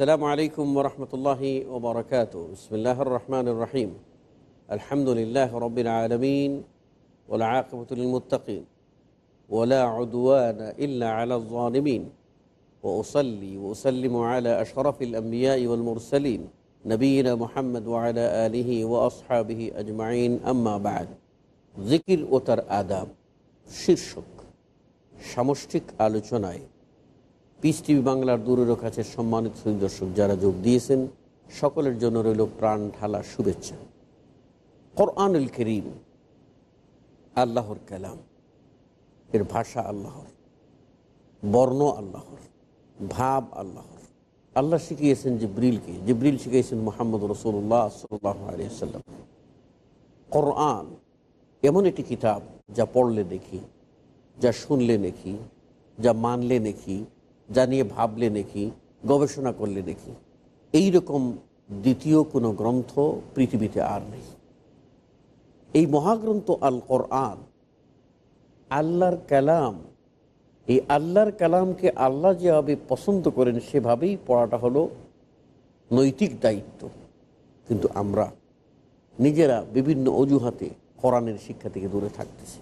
আসসালামু আলাইকুম ওরহমতুল্লাহি ওবরাকাত বিসমিল্লাহ রহমান রহিম আলহামদুলিল্লাহ রবিল আলমিন ওলা আকবতুলমুত্তাকিন ওলা عدوان إلا على الظالمين وأصلي وأسلم على أشرف الأنبياء والمرسلين نبينا محمد وعلى آله وأصحابه أجمعين أما بعد জিকির ও তার আদাব শীর্ষক সামষ্টিক আলোচনায় পিস টিভি বাংলার দূরের কাছে সম্মানিত দর্শক, যারা যোগ দিয়েছেন, সকলের জন্য রইল প্রাণ ঢালা শুভেচ্ছা। কোরআনুল করিম, আল্লাহর কালাম। এর ভাষা আল্লাহর, বর্ণ আল্লাহর, ভাব আল্লাহর। আল্লাহ শিখিয়েছেন জিব্রিলকে। জিব্রিল শিখিয়েছেন মোহাম্মদ রসুল্লাহ সাল্লাহ আলিয়াল্লাম কোরআন এমন একটি কিতাব যা পড়লে দেখি যা শুনলে দেখি যা মানলে দেখি যা নিয়ে ভাবলে দেখি গবেষণা করলে দেখি এই রকম দ্বিতীয় কোনো গ্রন্থ পৃথিবীতে আর নেই। এই মহাগ্রন্থ আল কোরআন, আল্লাহর কালাম, এই আল্লাহর কালামকে আল্লাহ যেভাবে পছন্দ করেন, সেভাবেই পড়াটা হলো নৈতিক দায়িত্ব। কিন্তু আমরা নিজেরা বিভিন্ন অজুহাতে কোরআনের শিক্ষা থেকে দূরে থাকতেছি।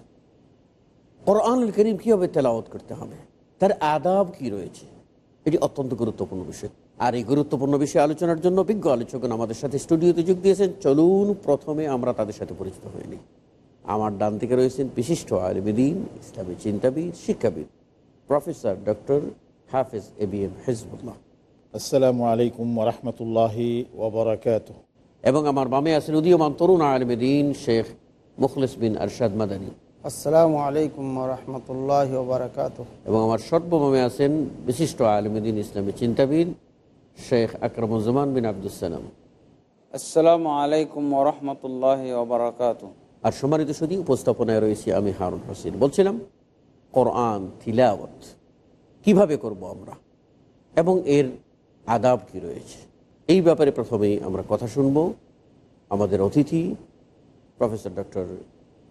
কোরআনুল করিম কীভাবে তেলাওয়াত করতে হবে? তার আদাব কি রয়েছে? এটি অত্যন্ত গুরুত্বপূর্ণ বিষয়। আর এই গুরুত্বপূর্ণ বিষয়ে আলোচনার জন্য অভিজ্ঞ আলোচকগণ আমাদের সাথে স্টুডিওতে যোগ দিয়েছেন। চলুন প্রথমে আমরা তাদের সাথে পরিচিত হয়ে নিই। আমার ডান থেকে রয়েছেন বিশিষ্ট আলমদিন ইসলামী চিন্তাবিদ শিক্ষাবিদ professor doctor Hafiz A B M Hizbullah. আসসালামু আলাইকুম রহমতুল্লাহি ওবরাকাত এবং আমার বামে আছেন উদীয়মান তরুণ আলমদিন শেখ মুখলিস বিন আরশাদ মাদানী। আসসালামু আলাইকুম রহমতুল্লাহ বারকাত এবং আমার সর্বমে আছেন বিশিষ্ট আলমদিন ইসলামী চিন্তাবিদ শেখ আকরমুজ্জামান বিন আবদুসালাম আসসালামু আলাইকুম ওরহমতুল্লাহ ওবরাকাত আর সম্মানিত শুধু উপস্থাপনায় রয়েছি আমি হারুন হোসেন। বলছিলাম কোরআন তিলাওয়াত কীভাবে করব আমরা? এবং এর আদাব কি রয়েছে? এই ব্যাপারে প্রথমেই আমরা কথা শুনব। আমাদের অতিথি প্রফেসর ডক্টর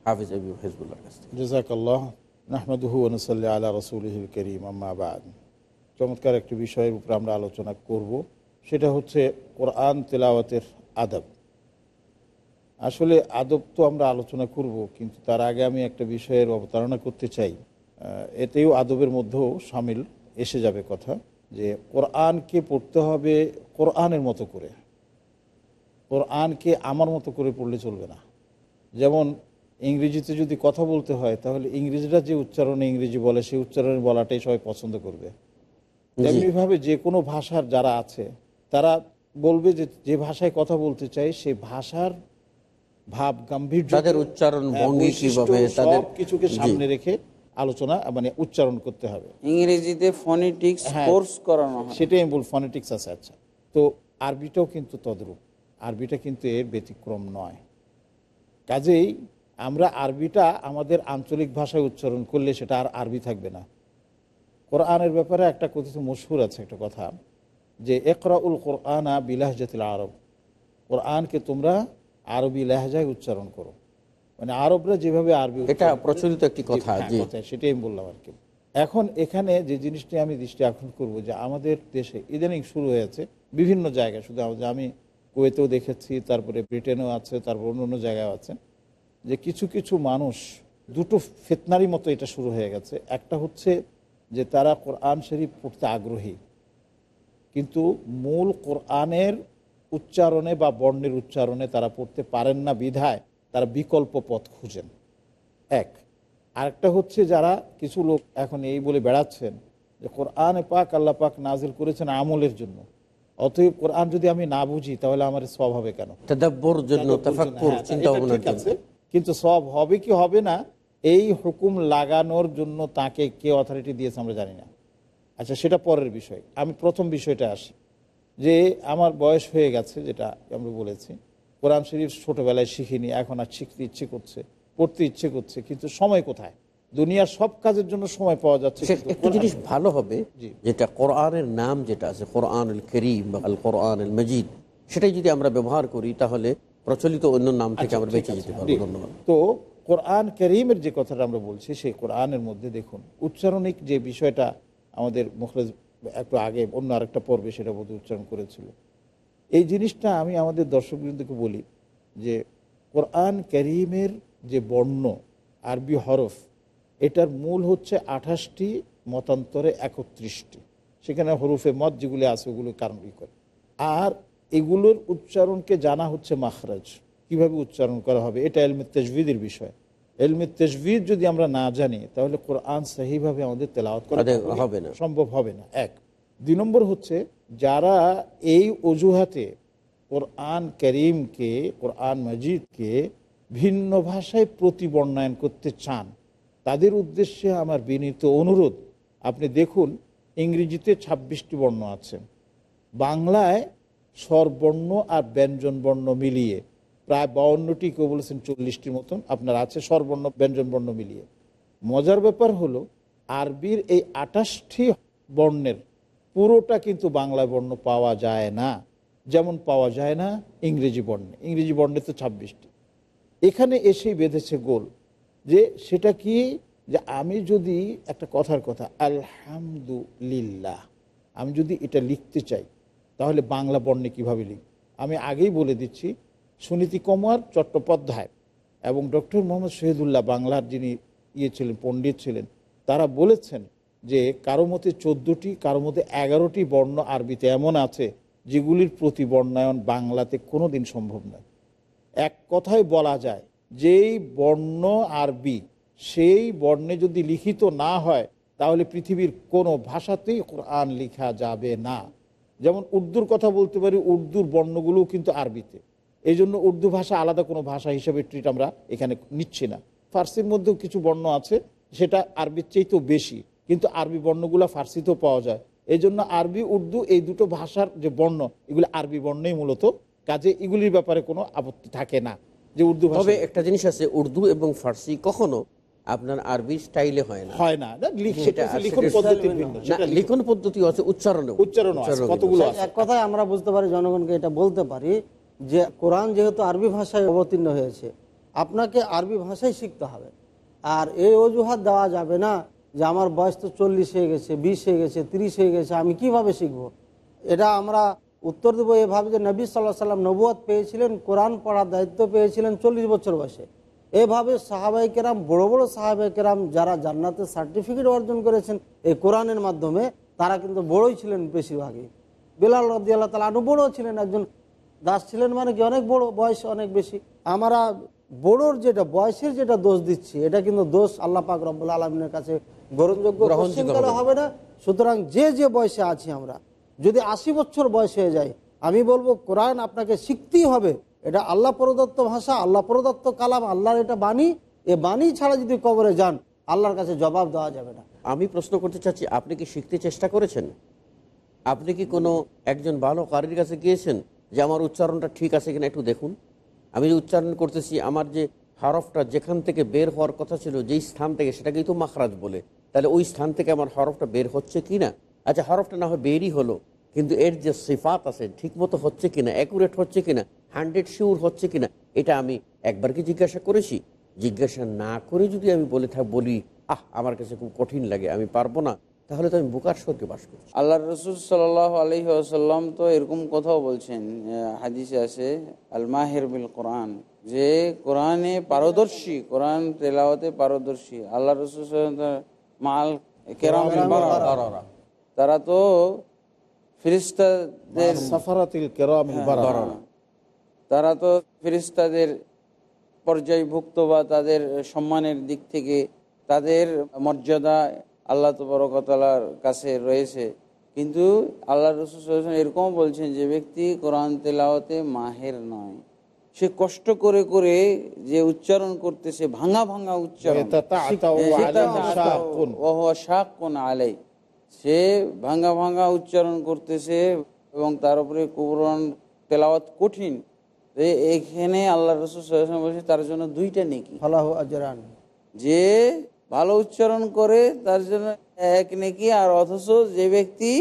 হাফিজ আবি হেজবুল্লার কাছ থেকে। জাজাকাল্লাহ নাহমদুহু অনুসল্লি আলা রসুলহিল করিম আম্মাবাদ চমৎকার একটি বিষয়ের উপর আমরা আলোচনা করব, সেটা হচ্ছে কোরআন তেলাওয়াতের আদব। আসলে আদব তো আমরা আলোচনা করব, কিন্তু তার আগে আমি একটা বিষয়ের অবতারণা করতে চাই। এতেও আদবের মধ্যেও সামিল এসে যাবে কথা, যে কোরআনকে পড়তে হবে কোরআনের মতো করে। কোরআনকে আমার মতো করে পড়লে চলবে না। যেমন ইংরেজিতে যদি কথা বলতে হয় তাহলে ইংরেজিরা যে উচ্চারণে ইংরেজি বলে সেই উচ্চারণে বলাটাই সবাই পছন্দ করবে। তেমনিভাবে যে কোনো ভাষার যারা আছে তারা বলবে যে যে ভাষায় কথা বলতে চাই সেই ভাষার ভাব গাম্ভীর্য তাদের উচ্চারণ হ্যাঁ, ভঙ্গি কীভাবে তাদের কিছুকে সামনে রেখে আলোচনা মানে উচ্চারণ করতে হবে। ইংরেজিতে ফনিটিক্স হ্যাঁ। কোর্স করানো হয়। সেটাই আমি বল ফনেটিক্স আছে আচ্ছা। তো আরবিটাও কিন্তু তদ্রূপ। আরবিটা কিন্তু এর ব্যতিক্রম নয়। কাজেই আমরা আরবিটা আমাদের আঞ্চলিক ভাষায় উচ্চারণ করলে সেটা আর আরবি থাকবে না। কোরআনের ব্যাপারে একটা কথিত মশহুর আছে একটা কথা যে একরাউল কোরআনা বিলাহজাতিল আরব। কোরআনকে তোমরা আরবি লেহজায় উচ্চারণ করো। মানে আরবরা যেভাবে আরবি এটা প্রচলিত একটি কথা হ্যাঁ, কথা, সেটাই আমি বললাম আর কি। এখন এখানে যে জিনিসটি আমি দৃষ্টি আকর্ষণ করব যে আমাদের দেশে ইদানিং শুরু হয়েছে বিভিন্ন জায়গায়। শুধু আমাদের আমি কুয়েতেও দেখেছি তারপরে ব্রিটেনেও আছে তারপর অন্য অন্য জায়গায় আছে। যে কিছু কিছু মানুষ দুটো ফেতনারি মতো এটা শুরু হয়ে গেছে। একটা হচ্ছে যে তারা কোরআন শরীফ পড়তে আগ্রহী কিন্তু মূল কোরআনের উচ্চারণে বা বর্ণের উচ্চারণে তারা পড়তে পারেন না বিধায় তারা বিকল্প পথ খুঁজেন। এক। আরেকটা হচ্ছে যারা কিছু লোক এখন এই বলে বেড়াচ্ছেন যে কোরআনে পাক আল্লাহ পাক নাজিল করেছেন আমলের জন্য অতএব কোরআন যদি আমি না বুঝি তাহলে আমার স্বভাবে কেন? জন্য কিন্তু সব হবে কি হবে না এই হুকুম লাগানোর জন্য তাকে কে অথরিটি দিয়েছে আমরা জানি না। আচ্ছা সেটা পরের বিষয়। আমি প্রথম বিষয়টা আসি। যে আমার বয়স হয়ে গেছে যেটা আমরা বলেছি। কোরআন শরীফ ছোটবেলায় শিখিনি এখন আর শিখতে ইচ্ছে করছে পড়তে ইচ্ছে করছে কিন্তু সময় কোথায়? দুনিয়ার সব কাজের জন্য সময় পাওয়া যাচ্ছে একটু জিনিস ভালো হবে। যেটা কোরআনের নাম যেটা আছে কোরআনুল করিম বা আল কোরআনুল মজিদ সেটাই যদি আমরা ব্যবহার করি তাহলে প্রচলিত অন্য নাম থেকে আমরা বেঁচে যেতে পারব ধন্যবাদ। তো কোরআন করিমের যে কথাটা আমরা বলছি সেই কোরআনের মধ্যে দেখুন উচ্চারণিক যে বিষয়টা আমাদের মুখলেজ একটু আগে অন্য আরেকটা পর্বে সেটা বোধ উচ্চারণ করেছিল। এই জিনিসটা আমি আমাদের দর্শকবৃন্দকে বলি যে কোরআন করিমের যে বর্ণ আরবি হরফ এটার মূল হচ্ছে আঠাশটি মতান্তরে একত্রিশটি। সেখানে হরুফে মত যেগুলি আছে ওগুলো কারণ করে। আর এগুলোর উচ্চারণকে জানা হচ্ছে মাখরাজ। কীভাবে উচ্চারণ করা হবে? এটা এলমে তেজবিদের বিষয়। এলমে তেজবিদ যদি আমরা না জানি তাহলে কোরআন সহিভাবে আমাদের তেলাওয়াত করা হবে না। সম্ভব হবে না। এক। দুই নম্বর হচ্ছে যারা এই অজুহাতে কোরআন করিমকে কোরআন মজিদকে ভিন্ন ভাষায় প্রতিবর্ণায়ন করতে চান তাদের উদ্দেশ্যে আমার বিনীত অনুরোধ আপনি দেখুন ইংরেজিতে ছাব্বিশটি বর্ণ আছে। বাংলায় স্বরবর্ণ আর ব্যঞ্জন বর্ণ মিলিয়ে, প্রায় বাউন্নটি কেউ বলেছেন চল্লিশটির মতন আপনার আছে স্বরবর্ণ ব্যঞ্জন বর্ণ মিলিয়ে। মজার ব্যাপার হলো, আরবির এই আটাশটি বর্ণের পুরোটা কিন্তু বাংলা বর্ণ পাওয়া যায় না। যেমন পাওয়া যায় না ইংরেজি বর্ণে ইংরেজি বর্ণে তো ছাব্বিশটি। এখানে এসেই বেঁধেছে গোল যে সেটা কি? যে আমি যদি একটা কথার কথা, আলহামদুলিল্লাহ, আমি যদি এটা লিখতে চাই তাহলে বাংলা বর্ণে কীভাবে লিখ আমি আগেই বলে দিচ্ছি, সুনীতি কুমার চট্টোপাধ্যায় এবং ডক্টর মোহাম্মদ শহীদুল্লাহ বাংলার যিনি ইয়ে ছিলেন, পণ্ডিত ছিলেন, তারা বলেছেন যে কারও মতে চোদ্দোটি, কারও মতে এগারোটি বর্ণ আরবিতে এমন আছে যেগুলির প্রতি বর্ণায়ন বাংলাতে কোনো দিন সম্ভব নয়। এক কথায় বলা যায়, যেই বর্ণ আরবি সেই বর্ণে যদি লিখিত না হয়, তাহলে পৃথিবীর কোনো ভাষাতেই কোরআন লেখা যাবে না। যেমন উর্দুর কথা বলতে পারি, উর্দুর বর্ণগুলোও কিন্তু আরবিতে। এই জন্য উর্দু ভাষা আলাদা কোনো ভাষা হিসেবে ট্রিট আমরা এখানে নিচ্ছি না। ফার্সির মধ্যেও কিছু বর্ণ আছে, সেটা আরবির চেয়েতেও বেশি, কিন্তু আরবি বর্ণগুলো ফার্সিতেও পাওয়া যায়। এই জন্য আরবি, উর্দু এই দুটো ভাষার যে বর্ণ, এগুলো আরবি বর্ণই মূলত। কাজে এগুলির ব্যাপারে কোনো আপত্তি থাকে না যে উর্দু তবে একটা জিনিস আছে, উর্দু এবং ফার্সি কখনো আপনার আরবি স্টাইলে হয় না। হয় না। লিখন পদ্ধতি আছে উচ্চারণে উচ্চারণও আছে, কতগুলো আছে। এক কথায় আমরা বুঝতে পারি জনগণকে এটা বলতে পারি যে কোরআন যেহেতু আরবি ভাষায় অবতীর্ণ হয়েছে আপনাকে আরবি ভাষাই শিখতে হবে। আর এই অজুহাত দেওয়া যাবে না যে আমার বয়স তো চল্লিশ হয়ে গেছে বিশ হয়ে গেছে তিরিশ হয়ে গেছে আমি কীভাবে শিখব? এটা আমরা উত্তর দেবো এভাবে যে নবী সাল্লাহ সাল্লাম নবুয়াদ পেয়েছিলেন কোরআন পড়ার দায়িত্ব পেয়েছিলেন চল্লিশ বছর বয়সে। এভাবে সাহাবাই কেরাম বড় বড় সাহাবাই কেরাম যারা জান্নাতের সার্টিফিকেট অর্জন করেছেন এই কোরআনের মাধ্যমে তারা কিন্তু বড়ই ছিলেন বেশিরভাগই। বেলাল রদি আল্লাহ তালা আনু বড় ছিলেন একজন দাস ছিলেন মানে কি অনেক বড় বয়স অনেক বেশি। আমরা বড়োর যেটা বয়সের যেটা দোষ দিচ্ছি এটা কিন্তু দোষ আল্লাহ পাক রব্বুল আলমিনের কাছে গ্রহণযোগ্য গ্রহণযোগ্য হবে না। সুতরাং যে যে বয়সে আছি আমরা যদি আশি বছর বয়স হয়ে যায় আমি বলব কোরআন আপনাকে শিখতেই হবে এটা আল্লাহ প্রদত্ত ভাষা, আল্লাহ প্রদত্ত কালাম, আল্লাহর এটা বাণী। এ বাণী ছাড়া যদি কবরে যান, আল্লাহর কাছে জবাব দেওয়া যাবে না। আমি প্রশ্ন করতে চাচ্ছি, আপনি কি শিখতে চেষ্টা করেছেন? আপনি কি কোনো একজন ভালো কারির কাছে গিয়েছেন যে আমার উচ্চারণটা ঠিক আছে কিনা একটু দেখুন? আমি যে উচ্চারণ করতেছি, আমার যে হরফটা যেখান থেকে বের হওয়ার কথা ছিল, যেই স্থান থেকে, সেটাকেই তো মাখরাজ বলে। তাহলে ওই স্থান থেকে আমার হরফটা বের হচ্ছে কি না আচ্ছা হরফটা না হয় বেরই হলো। কিন্তু এর যে সিফাত আছে ঠিক মতো হচ্ছে কিনা অ্যাকুরেট হচ্ছে কিনা হান্ড্রেড শিওর হচ্ছে কিনা এটা আমি একবার কি জিজ্ঞাসা করেছি? জিজ্ঞাসা না করে যদি আমি বলে থাক বলি আহ আমার কাছে খুব কঠিন লাগে আমি পারব না তাহলে তো আমি বুকার স্বর্গে বাস করছি। আল্লাহ রসুল সাল আলহি আসাল্লাম তো এরকম কথাও বলছেন হাদিসে আছে আল মাহের বিল কোরআন যে কোরআনে পারদর্শী কোরআন তেলাওয়াতে পারদর্শী আল্লাহ রসুল মাল বারারা। তারা তো ফিরিস্তাদের সাফারাতিল তারা তো ফেরিস্তাদের পর্যায়ভুক্ত বা তাদের সম্মানের দিক থেকে তাদের মর্যাদা আল্লাহ তবরকতালার কাছে রয়েছে। কিন্তু আল্লাহ রসুল এরকম বলছেন যে ব্যক্তি কোরআন তেলাওয়াতে মাহের নয়। সে কষ্ট করে করে যে উচ্চারণ করতেছে ভাঙা ভাঙা উচ্চারণ আলাই সে ভাঙ্গা ভাঙা উচ্চারণ করতেছে এবং তার উপরে কোরআন তেলাওয়াত কঠিন। এখানে আল্লাহ রসুল বলছে তার জন্য দুইটা নেকি। যে ভালো উচ্চারণ করে তার জন্য এক নেকি আর অথচ যে ব্যক্তি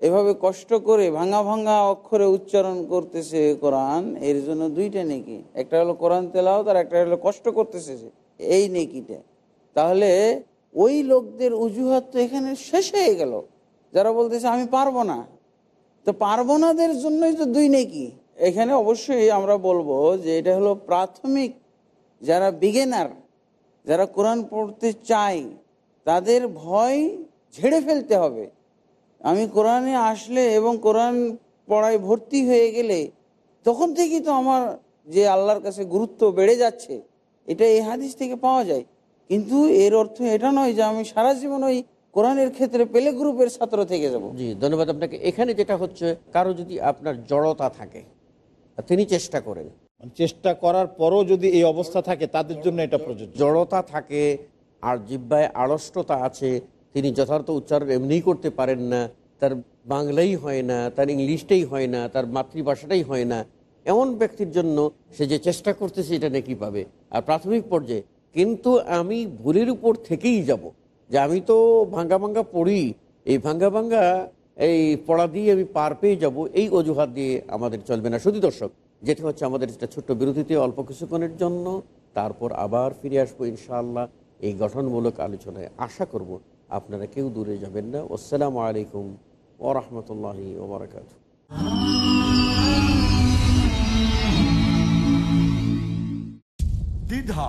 এভাবে কষ্ট করে ভাঙা ভাঙা অক্ষরে উচ্চারণ করতেছে কোরআন এর জন্য দুইটা নেকি। একটা হলো কোরআন তেলাও তার একটা হলো কষ্ট করতেছে সে। এই নেকিটা। তাহলে ওই লোকদের অজুহাত তো এখানে শেষ হয়ে গেল। যারা বলতেছে, আমি পারব না। তো পারব নাদের জন্যই তো দুই নেকি। এখানে অবশ্যই আমরা বলব যে এটা হলো প্রাথমিক যারা বিগেনার যারা কোরআন পড়তে চায়, তাদের ভয় ঝেড়ে ফেলতে হবে। আমি কোরআনে আসলে এবং কোরআন পড়ায় ভর্তি হয়ে গেলে তখন থেকেই তো আমার যে আল্লাহর কাছে গুরুত্ব বেড়ে যাচ্ছে, এটা এই হাদিস থেকে পাওয়া যায়। কিন্তু এর অর্থ এটা নয় যে আমি সারা জীবন ওই কোরআনের ক্ষেত্রে পেলে গ্রুপের ছাত্র থেকে যাব। জি ধন্যবাদ আপনাকে। এখানে যেটা হচ্ছে কারও যদি আপনার জড়তা থাকে তিনি চেষ্টা করেন। মানে চেষ্টা করার পরও যদি এই অবস্থা থাকে তাদের জন্য এটা প্রযোজ্য। জড়তা থাকে আর জিব্বায় আড়ষ্টতা আছে তিনি যথার্থ উচ্চারণ এমনিই করতে পারেন না তার বাংলাই হয় না তার ইংলিশটাই হয় না তার মাতৃভাষাটাই হয় না। এমন ব্যক্তির জন্য সে যে চেষ্টা করতেছে এটা নাকি পাবে। আর প্রাথমিক পর্যায়ে কিন্তু আমি ভুলের উপর থেকেই যাব যে আমি তো ভাঙ্গা ভাঙ্গা পড়ি, এই ভাঙ্গা ভাঙ্গা, এই পড়া দিয়ে আমি পার পেয়ে যাব, এই অজুহাত দিয়ে আমাদের চলবে না। শুধু দর্শক, যেটা হচ্ছে আমাদের একটা ছোট্ট বিরতিতে অল্প কিছুক্ষণের জন্য, তারপর আবার ফিরে আসব ইনশাআল্লাহ এই গঠনমূলক আলোচনায়। আশা করব আপনারা কেউ দূরে যাবেন না। আসসালামু আলাইকুম ওরহমতুল্লাহি ওবরাকাত দ্বিধা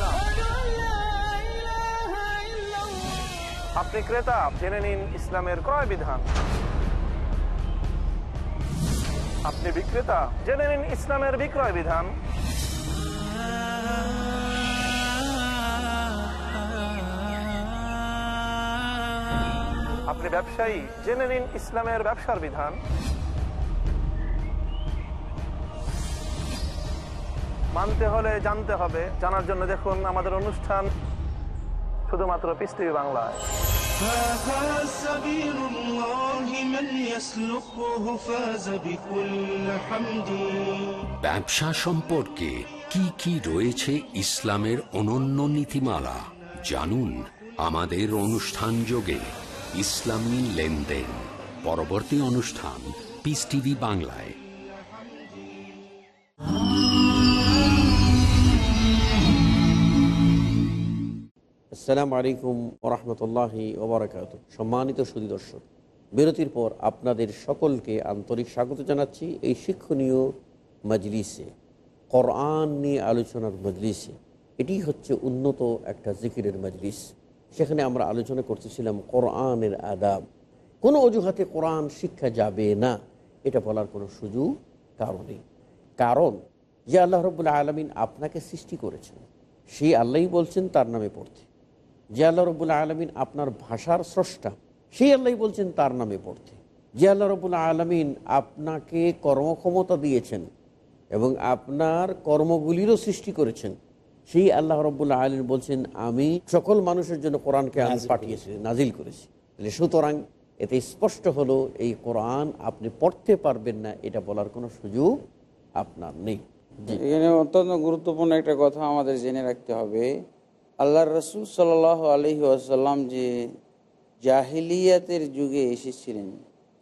আপনি ক্রেতা, জেনে নিন ইসলামের ক্রয় বিধান আপনি বিক্রেতা, জেনে নিন ইসলামের বিক্রয় বিধান আপনি ব্যবসায়ী, জেনে নিন ইসলামের ব্যবসার বিধান। মানতে হলে জানতে হবে। জানার জন্য দেখুন আমাদের অনুষ্ঠান শুধুমাত্র পিস টিভি বাংলায়। ব্যবসা সম্পর্কে কি কি রয়েছে ইসলামের অনন্য নীতিমালা? জানুন আমাদের অনুষ্ঠান যোগে ইসলামী লেনদেন। পরবর্তী অনুষ্ঠান পিস টিভি বাংলায়। আসসালামু আলাইকুম ওরহমতুল্লাহি ওবরাকাত সম্মানিত সুদী দর্শক, বিরতির পর আপনাদের সকলকে আন্তরিক স্বাগত জানাচ্ছি এই শিক্ষণীয় মজলিসে, কোরআন নিয়ে আলোচনার মজলিসে। এটি হচ্ছে উন্নত একটা জিকিরের মজলিস। সেখানে আমরা আলোচনা করতেছিলাম কোরআনের আদাব। কোনো অজুহাতে কোরআন শিক্ষা যাবে না, এটা বলার কোনো সুযোগ কারণে কারণ, যে আল্লাহ রবুল্লা আলমিন আপনাকে সৃষ্টি করেছেন, সেই আল্লাহই বলছেন, তার নামে পড়তে। যে আল্লাহ রবুল্লা আলমিন আপনার ভাষার স্রষ্টা সেই আল্লাহ বলছেন তার নামে পড়তে। যে আল্লাহ রবুল্লা আলমিন আপনাকে কর্মক্ষমতা দিয়েছেন এবং আপনার কর্মগুলিরও সৃষ্টি করেছেন সেই আল্লাহ রবুল্লা আলমিন বলছেন আমি সকল মানুষের জন্য কোরআনকে আমি পাঠিয়েছি নাজিল করেছি। তাহলে সুতরাং এতে স্পষ্ট হলো এই কোরআন আপনি পড়তে পারবেন না এটা বলার কোনো সুযোগ আপনার নেই। অত্যন্ত গুরুত্বপূর্ণ একটা কথা আমাদের জেনে রাখতে হবে। আল্লাহ রসুল সাল আলহি আসাল্লাম যে জাহিলিয়াতের যুগে এসেছিলেন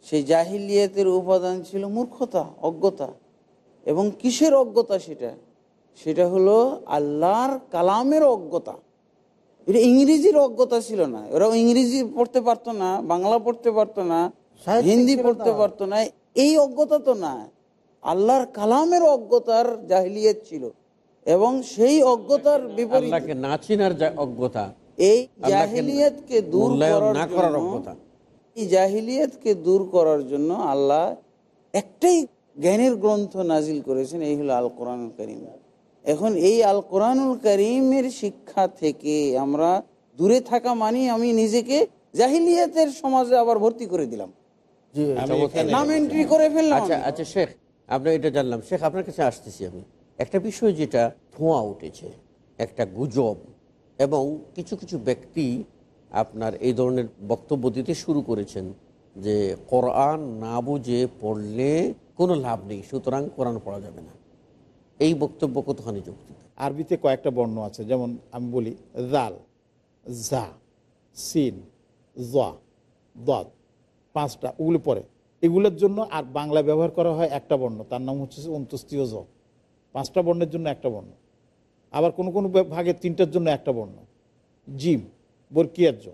সেই জাহিলিয়াতের উপাদান ছিল মূর্খতা অজ্ঞতা। এবং কিসের অজ্ঞতা সেটা? সেটা হলো আল্লাহর কালামের অজ্ঞতা। এটা ইংরেজির অজ্ঞতা ছিল না। ওরা ইংরেজি পড়তে পারতো না বাংলা পড়তে পারতো না হিন্দি পড়তে। পারতো না এই অজ্ঞতা তো না। আল্লাহর কালামের অজ্ঞতার জাহিলিয়াত ছিল। এবং সেই অজ্ঞতার বিপরীত না চিনার অজ্ঞতা এই জাহিলিয়তকে দূর করার না করার জন্য অজ্ঞতা। এই জাহিলিয়তকে দূর করার জন্য আল্লাহ একটাই জ্ঞানের গ্রন্থ নাজিল করেছেন এই হলো আল কোরআন করিম। এখন এই আল কোরআনুল করিমের শিক্ষা থেকে আমরা দূরে থাকা মানে আমি নিজেকে জাহিলিয়াতের সমাজে আবার ভর্তি করে দিলাম। জি আমি এখানে- নাম এন্ট্রি করে ফেললাম। আচ্ছা। আচ্ছা শেখ আমরা এটা জানলাম। শেখ আপনার কাছে আসতেছি আমি। একটা বিষয় যেটা ধোঁয়া উঠেছে, একটা গুজব এবং কিছু কিছু ব্যক্তি আপনার এই ধরনের বক্তব্য দিতে শুরু করেছেন যে কোরআন না বুঝে পড়লে কোনো লাভ নেই, সুতরাং কোরআন পড়া যাবে না। এই বক্তব্য কতখানি যুক্তি? আরবিতে কয়েকটা বর্ণ আছে, যেমন আমি বলি জাল জা সিন জা পাঁচটা, ওগুলো পরে এগুলোর জন্য আর বাংলা ব্যবহার করা হয় একটা বর্ণ, তার নাম হচ্ছে অন্তস্তীয় জ পাঁচটা বর্ণের জন্য একটা বর্ণ। আবার কোনো কোনো ভাগে তিনটার জন্য একটা বর্ণ। জিম, বরকিয়ার জ।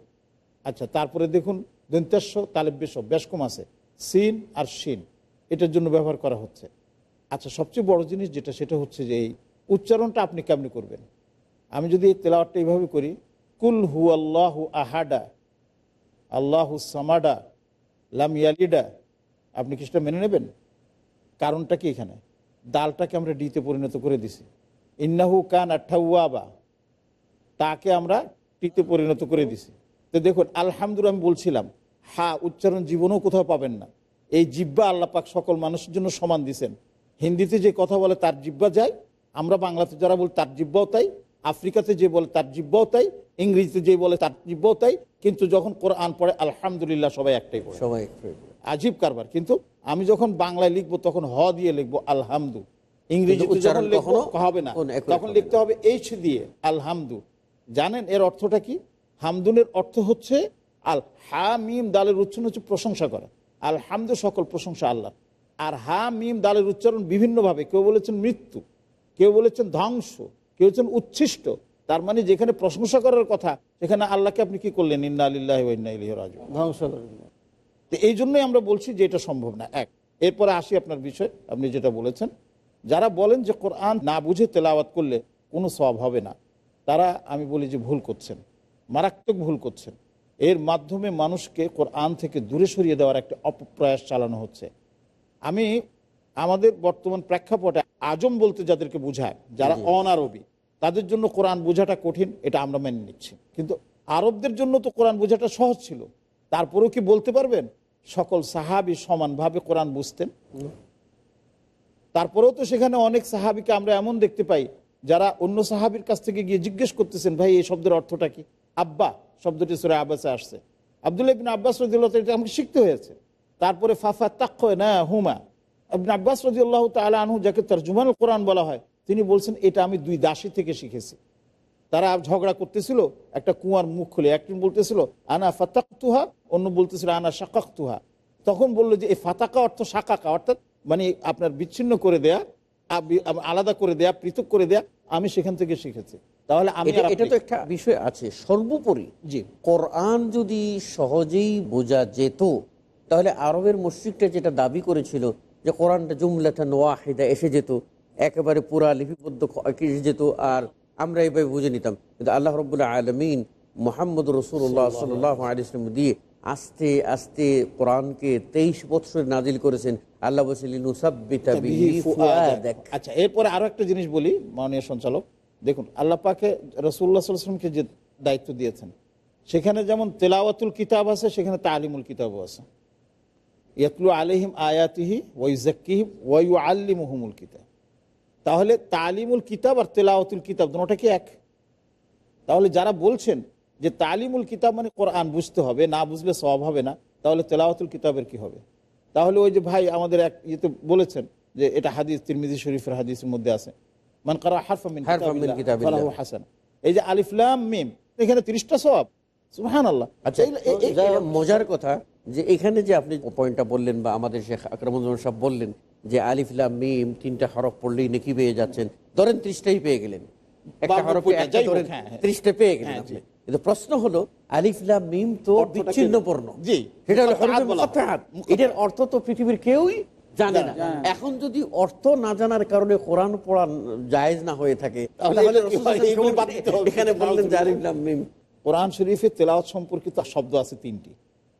আচ্ছা তারপরে দেখুন দন্তাস্য তালেব্যস বেশ কম আছে। সিন আর শিন, এটার জন্য ব্যবহার করা হচ্ছে। আচ্ছা সবচেয়ে বড় জিনিস যেটা, সেটা হচ্ছে যে এই উচ্চারণটা আপনি কেমনি করবেন? আমি যদি এই তেলাওয়াতটা এইভাবে করি, কুল হু আল্লাহু আহাডা আল্লাহু সামাডা লাম ইয়ালিডা আপনি কিছুটা মেনে নেবেন? কারণটা কি এখানে? দালটাকে আমরা ডিতে পরিণত করে দিছি। ইন্নাহু কান আঠাউয়াবা তাকে আমরা টিতে পরিণত করে দিছি। তো দেখুন, আলহামদুলিল্লাহ আমি বলছিলাম, হা, উচ্চারণ জীবনেও কোথাও পাবেন না। এই জিব্বা আল্লাহ পাক সকল মানুষের জন্য সমান দিছেন। হিন্দিতে যে কথা বলে তার জিব্বা যায়, আমরা বাংলাতে যারা বলি তার জিব্বাও তাই, আফ্রিকাতে যে বলে তার জিব্বাও তাই, ইংরেজিতে যে বলে তার জিব্বাও তাই, কিন্তু যখন কোরআন পড়ে, আলহামদুলিল্লাহ সবাই একটাই সবাই আজীব কারবার। কিন্তু আমি যখন বাংলায় লিখব তখন হ দিয়ে লিখব আলহামদু। ইংরেজিতে কিন্তু উচ্চারণ যখন লিখব হবে না। তখন লিখতে হবে এইচ দিয়ে আলহামদু। জানেন এর অর্থটা কি? হামদুনের অর্থ হচ্ছে আল হা মিম দালের উচ্চারণ হচ্ছে প্রশংসা করা। আলহামদু সকল প্রশংসা আল্লাহ। আর হা মিম দালের উচ্চারণ বিভিন্নভাবে। কেউ বলেছেন মৃত্যু কেউ বলেছেন ধ্বংস কেউ বলেছেন উচ্ছিষ্ট। তার মানে যেখানে প্রশংসা করার কথা সেখানে আল্লাহকে আপনি কি করলেন? ইন্না আলিল্লাহ ইন্না ইলাইহি রাজিউন। ধ্বংস করে দিলেন তো এই জন্যই আমরা বলছি যে এটা সম্ভব না। এক এরপরে আসি আপনার বিষয় আপনি যেটা বলেছেন। যারা বলেন যে কোরআন না বুঝে তেলাওয়াত করলে কোনো সব হবে না তারা আমি বলি যে ভুল করছেন মারাত্মক ভুল করছেন। এর মাধ্যমে মানুষকে কোরআন থেকে দূরে সরিয়ে দেওয়ার একটা অপপ্রয়াস চালানো হচ্ছে। আমি আমাদের বর্তমান প্রেক্ষাপটে আজম বলতে যাদেরকে বোঝায় যারা অনারবি তাদের জন্য কোরআন বোঝাটা কঠিন এটা আমরা মেনে নিচ্ছি। কিন্তু আরবদের জন্য তো কোরআন বোঝাটা সহজ ছিল। তারপরেও কি বলতে পারবেন? সকল সাহাবি সমানভাবে কোরআন বুঝতেন। তারপরেও তো সেখানে অনেক সাহাবিকে আমরা এমন দেখতে পাই, যারা অন্য সাহাবির কাছ থেকে গিয়ে জিজ্ঞেস করতেছেন, ভাই, এই শব্দের অর্থটা কি? আব্বা, শব্দটি সুরে আব্বাসে আসছে। আবদুল্লাহ ইবিন আব্বাস রদিল্লাহ এটা আমাকে শিখতে হয়েছে। তারপরে ফাফা তাক্ষ না হুমা আবিন আব্বাস রদিউল্লাহ তালা আনহু যাকে তর্জুমান কোরআন বলা হয়, তিনি বলছেন, এটা আমি দুই দাসী থেকে শিখেছি। তারা ঝগড়া করতেছিল একটা কুয়ার মুখ খুলে। একজন বলতেছিল আনা ফাতাক তুহা অন্য বলতেছিল আনা শাকাক তুহা তখন বলল যে এই ফাতাকা অর্থ শাকাকা অর্থাৎ মানে আপনার বিচ্ছিন্ন করে দেয়া আলাদা করে দেয়া পৃথক করে দেয়া আমি সেখান থেকে শিখেছি। তাহলে আমি এটা তো একটা বিষয় আছে। সর্বোপরি যে কোরআন যদি সহজেই বোঝা যেত তাহলে আরবের মসজিদটা যেটা দাবি করেছিল যে কোরআনটা জুমলাটা নোয়াহিদা এসে যেত একেবারে পুরা লিপিবদ্ধ এসে যেত আর আমরা এইভাবে বুঝে নিতাম কিন্তু আল্লাহ রবুল্লাহ আলমিন মোহাম্মদ রসুল্লাহ সাল্লাহ আলিয়াম দিয়ে আস্তে আস্তে কোরআনকে তেইশ বছর নাজিল করেছেন। আল্লাহ আচ্ছা এরপরে আরও একটা জিনিস বলি মাননীয় সঞ্চালক। দেখুন আল্লাহ পাকে রসুল্লাহ সাল্লামকে যে দায়িত্ব দিয়েছেন সেখানে যেমন তেলাওয়াতুল কিতাব আছে সেখানে তালিমুল কিতাবও আছে। ইয়াতলু আলহিম আয়াতিহি ওয়াইজাক্কিহিম ওয়াইউ আল্লিমুহুমুল কিতাব। তাহলে তালিমুল কিতাব আর তেলাওয়াতুল কিতাব দুটোটা কি এক? তাহলে যারা বলছেন যে তালিমুল কিতাব মানে কোরআন বুঝতে হবে না বুঝলে সব হবে না তাহলে তেলাওয়াতুল কিতাবের কি হবে? তাহলে ওই যে ভাই আমাদের এক ইয়েতে বলেছেন যে এটা হাদিস তিরমিজি শরীফের হাদিসের মধ্যে আছে। মান কারা হারফা মিন হারফা মিন কিতাবিল্লাহ কিতাবিল্লাহ। ফালাহু হাসান। এই যে আলিফলাম মিম এখানে তিরিশটা সব আচ্ছা মজার কথা যে এখানে যে আপনি পয়েন্টটা বললেন বা আমাদের শেখ আকরামুজ্জামান সাহেব বললেন যে আলিফলাম মিম তিনটা হরফ পড়লেই নাকি পেয়ে যাচ্ছেন। ধরেন ত্রিশটাই পেয়ে গেলেন। একটা হরফে একটা ধরেন হ্যাঁ, হ্যাঁ। ত্রিশটা পেয়ে গেলেন হ্যাঁ, আপনি। কিন্তু প্রশ্ন হলো আলিফলাম মিম তো বিচ্ছিন্ন সেটা হলো। এটার অর্থ তো পৃথিবীর কেউই জানে না। এখন যদি অর্থ না জানার কারণে কোরআন পড়া জায়েজ না হয়ে থাকে। এখানে বললেন যে আলিফলাম মিম। কোরআন শরীফে তেলাওয়াত সম্পর্কিত শব্দ আছে তিনটি।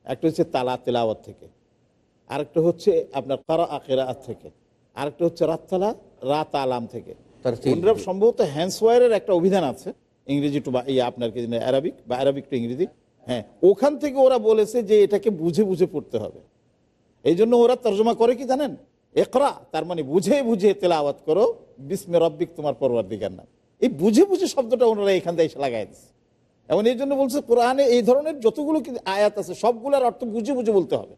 একটা হচ্ছে তালা তেলাওয়াত থেকে। আরেকটা হচ্ছে আপনার কারা আকেরাত থেকে। আরেকটা হচ্ছে রাত্তালা রাত আলাম থেকে। তারা সম্ভবত হ্যান্ডসওয়ারের একটা অভিধান আছে ইংরেজি টু বা ইয়ে আপনার কি অ্যারাবিক বা অ্যারাবিক টু ইংরেজি। হ্যাঁ ওখান থেকে ওরা বলেছে যে এটাকে বুঝে বুঝে পড়তে হবে। এই জন্য ওরা তর্জমা করে কি জানেন? একরা তার মানে বুঝে বুঝে তেলাওয়াত করো বিসমে রব্বিক তোমার পরবার দিগার নাম। এই বুঝে বুঝে শব্দটা ওনারা এখান থেকে এসে লাগাই দিচ্ছে এবং এই জন্য বলছে কোরআনে এই ধরনের যতগুলো কি আয়াত আছে সবগুলোর অর্থ বুঝে বুঝে বলতে হবে।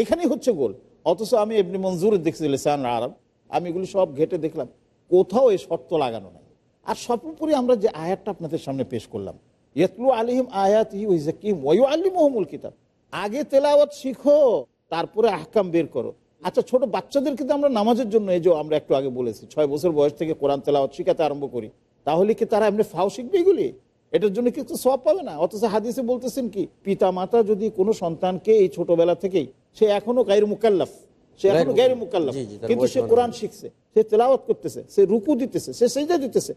এখানেই হচ্ছে গোল। অথচ আমি এমনি মঞ্জুর দেখছি লিসান আরব, আমি এগুলি সব ঘেটে দেখলাম। কোথাও এই শর্ত লাগানো নাই। আর সর্বোপরি আমরা যে আয়াতটা আপনাদের সামনে পেশ করলাম, ইয়তলু আলিহিম আয়াত ই ওইজাকিম ওয়ু আলী মোহামুল কিতাব। আগে তেলাওয়াত শিখো, তারপরে আহকাম বের করো। আচ্ছা ছোট বাচ্চাদেরকে তো আমরা নামাজের জন্য, এই যে আমরা একটু আগে বলেছি, ছয় বছর বয়স থেকে কোরআন তেলাওয়াত শিখাতে আরম্ভ করি, তাহলে কি তারা এমনি ফাও শিখবে এগুলি? এটার জন্য কিন্তু সব পাবে না? অথচ হাদিসে বলতেছেন কি পিতা মাতা যদি কোনো সন্তানকে এই ছোটবেলা থেকেই সে এখনও গায়ের মুকাল্লাফ। সে এখনও গায়রু- মুকাল্লাফ। কিন্তু সে কোরআন শিখছে সে তেলাওয়াত করতেছে সে রুকু দিতেছে সে সেজা দিতেছে।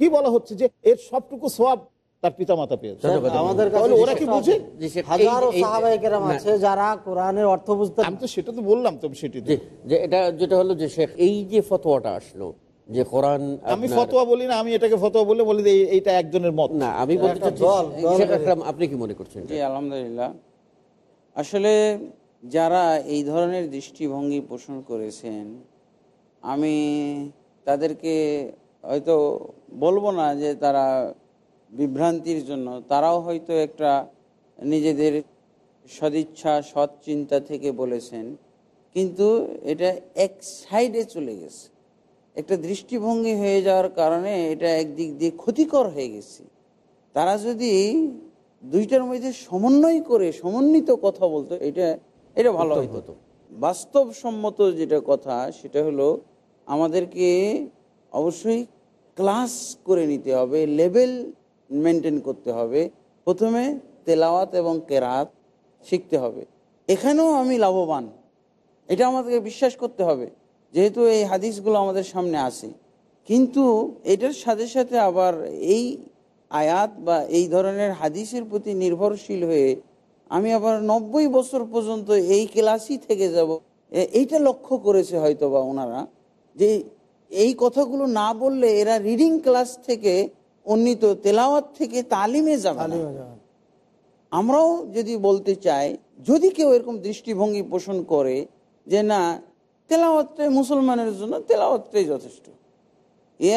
কি বলা হচ্ছে যে এর সবটুকু সব তার পিতা মাতা পেয়েছে আমাদের কাছে ওরা কি বুঝে? হাজারো। আছে যারা কোরআনের অর্থ বুঝতে আমি তো সেটা তো বললাম তো সেটি যে যে এটা যেটা হলো যে শেখ এই যে ফতোয়াটা আসলো যে কোরআন আমি ফতোয়া বলি না আমি এটাকে ফতোয়া বলে বলি যে এইটা একজনের মত। না আমি বলতে চাচ্ছি আপনি কি মনে করছেন? জি আলহামদুলিল্লাহ। আসলে যারা এই ধরনের দৃষ্টিভঙ্গি পোষণ করেছেন, আমি তাদেরকে হয়তো বলব না যে তারা বিভ্রান্তির জন্য, তারাও হয়তো একটা নিজেদের সদিচ্ছা সৎ চিন্তা থেকে বলেছেন, কিন্তু এটা এক সাইডে চলে গেছে। একটা দৃষ্টিভঙ্গি হয়ে যাওয়ার কারণে এটা একদিক দিয়ে ক্ষতিকর হয়ে গেছে। তারা যদি দুইটার মধ্যে সমন্বয় করে, সমন্বিত কথা বলতো, এটা এটা ভালো হতো বাস্তবসম্মত যেটা কথা সেটা হলো আমাদেরকে অবশ্যই ক্লাস করে নিতে হবে লেভেল মেনটেন করতে হবে। প্রথমে তেলাওয়াত এবং কেরাত শিখতে হবে। এখানেও আমি লাভবান। এটা আমাদেরকে বিশ্বাস করতে হবে যেহেতু এই হাদিসগুলো আমাদের সামনে আসে কিন্তু এটার সাথে সাথে আবার এই আয়াত বা এই ধরনের হাদিসের প্রতি নির্ভরশীল হয়ে আমি আবার নব্বই বছর পর্যন্ত এই ক্লাসই থেকে যাব। এইটা লক্ষ্য করেছে হয়তো বা ওনারা যে এই কথাগুলো না বললে এরা রিডিং ক্লাস থেকে উন্নীত তেলাওয়াত থেকে তালিমে যাবে আমরাও যদি বলতে চাই যদি কেউ এরকম দৃষ্টিভঙ্গি পোষণ করে যে না তেলাওয়াতটাই মুসলমানের জন্য তেলাওয়াতটাই যথেষ্ট।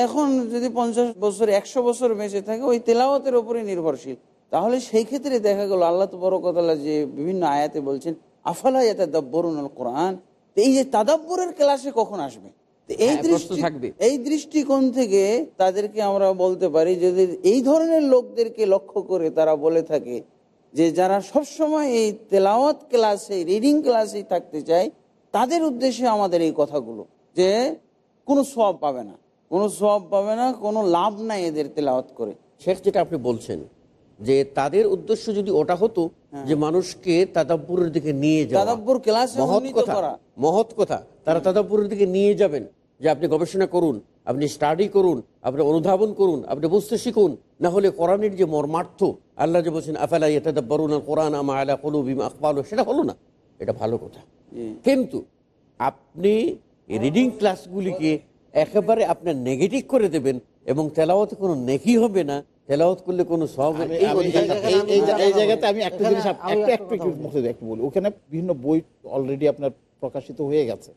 এখন যদি পঞ্চাশ বছর একশো বছর বেঁচে থাকে ওই তেলাওয়াতের ওপরে নির্ভরশীল। তাহলে সেই ক্ষেত্রে দেখা গেল আল্লাহ তো বড় কথা যে বিভিন্ন আয়াতে বলছেন আফালা এটা দাব্বরুন কোরআন? এই যে তাদাব্বরের ক্লাসে কখন আসবে? এই হ্যাঁ, দৃষ্টি থাকবে। এই দৃষ্টিকোণ থেকে তাদেরকে আমরা বলতে পারি যদি এই ধরনের লোকদেরকে লক্ষ্য করে তারা বলে থাকে যে যারা সবসময় এই তেলাওয়াত ক্লাসে রিডিং ক্লাসে থাকতে চায় তাদের উদ্দেশ্যে আমাদের এই কথাগুলো যে কোনো সব পাবে না। কোনো সব পাবে না কোনো লাভ নাই এদের তেলাওয়াত করে। শেখ যেটা আপনি বলছেন যে তাদের উদ্দেশ্য যদি ওটা হতো যে মানুষকে তাদাব্বুরের দিকে নিয়ে যাওয়া। তাদাব্বুর ক্লাসে মহৎ কথা মহৎ কথা। তারা তাদাব্বুরের দিকে নিয়ে যাবেন যে আপনি গবেষণা করুন আপনি স্টাডি করুন আপনি অনুধাবন করুন আপনি বুঝতে শিখুন। না হলে কোরআনের যে মর্মার্থ আল্লাহ যে বলছেন আফালা ইয়াতাদাব্বারুনা কোরআন আমা আলা কুলুবিম আকবালু সেটা হলো না। এটা ভালো কথা। কিন্তু আপনি রিডিং ক্লাসগুলিকে একেবারে আপনার নেগেটিভ করে দেবেন এবং তেলাওয়াতে কোনো নেকি হবে না তেলাওয়াত করলে কোনো সব এই জায়গাতে আমি একটা জিনিস একটা একটা একটু বলি। ওখানে বিভিন্ন বই অলরেডি আপনার প্রকাশিত হয়ে গেছে।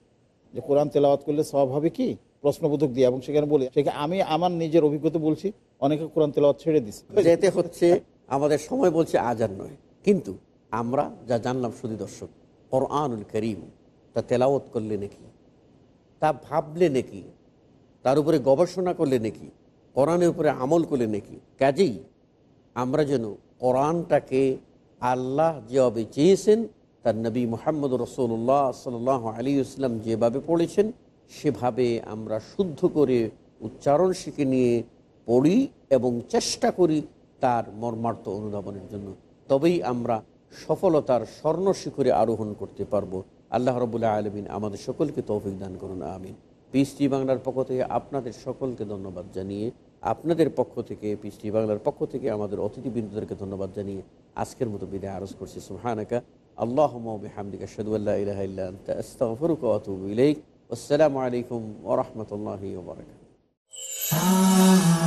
যে কোরআন তেলাওয়াত করলে সব হবে কি? প্রশ্নবোধক দিয়ে। এবং সেখানে বলি সেখানে আমি আমার নিজের অভিজ্ঞতা বলছি অনেকে কোরআন তেলাওয়াত ছেড়ে দিছে। যেতে হচ্ছে আমাদের সময় বলছে আজ আর নয়। কিন্তু আমরা যা জানলাম শুধু দর্শক কোরআনুল করিম তা তেলাওয়াত করলে নাকি? তা ভাবলে নাকি? তার উপরে গবেষণা করলে নাকি? কোরআনের উপরে আমল করলে নাকি? কাজেই আমরা যেন কোরআনটাকে আল্লাহ যেভাবে চেয়েছেন, তার নবী মোহাম্মদ রসুল্লাহ সাল আলী ইসলাম যেভাবে পড়েছেন, সেভাবে আমরা শুদ্ধ করে উচ্চারণ শিখে নিয়ে পড়ি এবং চেষ্টা করি তার মর্মার্থ অনুধাবনের জন্য। তবেই আমরা সফলতার স্বর্ণ শিখরে আরোহণ করতে পারব। আল্লাহ রবুল্লাহ আলমিন আমাদের সকলকে তৌফিক দান করুন, আমিন। পিএসটি বাংলার পক্ষ থেকে আপনাদের সকলকে ধন্যবাদ জানিয়ে, আপনাদের পক্ষ থেকে পিএসটি বাংলার পক্ষ থেকে আমাদের অতিথিবৃন্দদেরকে ধন্যবাদ জানিয়ে আজকের মতো বিদায় আরজ করছি। সুহানাকা আল্লাহ হামদিকা সদুল্লাহ আসসালামু আলাইকুম ওরহমতুল্লাহ রাহমাতুল্লাহি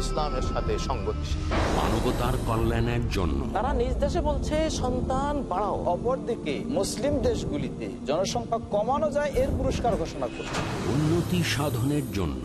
ইসলামের সাথে সংগতিশীল। মানবতার কল্যাণের জন্য। তারা নিজ দেশে বলছে সন্তান বাড়াও। অপরদিকে মুসলিম দেশগুলিতে জনসংখ্যা কমানো যায় এর পুরস্কার ঘোষণা করছে। উন্নতি সাধনের জন্য।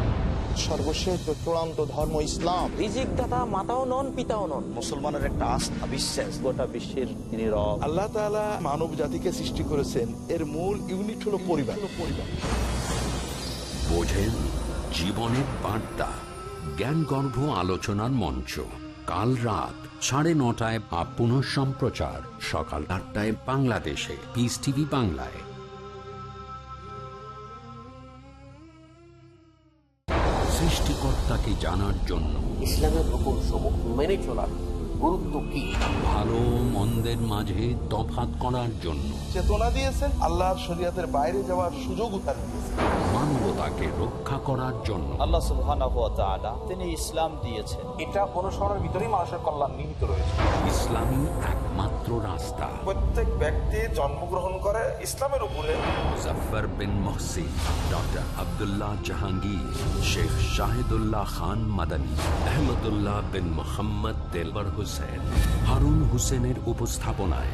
সর্বশেষ চূড়ান্ত ধর্ম ইসলাম। রিজিক দাতা মাতাও নন পিতাও নন। মুসলমানের একটা আস্থা বিশ্বাস। গোটা বিশ্বের তিনি রব। আল্লাহ তাআলা মানব জাতিকে সৃষ্টি করেছেন। এর মূল ইউনিট হলো পরিবার। পরিবার বোঝেন জীবনের বার্তা। জ্ঞানগর্ভ আলোচনার মঞ্চ। কাল রাত সাড়ে নটায় বা পুনঃ সম্প্রচার সকাল আটটায় বাংলাদেশে। পিস টিভি বাংলায়। সৃষ্টিকর্তাকে জানার জন্য। ইসলামের রকম সমূহ মেনে চলার গুরুত্ব কি? ভালো মন্দের মাঝে তফাৎ করার জন্য। চেতনা দিয়েছেন আল্লাহর শরিয়াতের বাইরে যাওয়ার সুযোগ তার দিয়েছেন। মানবতাকে রক্ষা করার জন্য। আল্লাহ সুবহানাহু ওয়া তাআলা তিনি ইসলাম দিয়েছেন। এটা অনুসরণের ভিতরেই মানুষের কল্যাণ নিহিত রয়েছে। ইসলামী একমাত্র রাস্তা। প্রত্যেক ব্যক্তি জন্মগ্রহণ করে ইসলামের উপরে। মুজফার বিন মহসিন ডক্টর আব্দুল্লাহ জাহাঙ্গীর শেখ শাহিদুল্লাহ খান মাদানী আহমদুল্লাহ বিন মোহাম্মদ দেলবর হুসেন হারুন হুসেনের উপস্থাপনায়।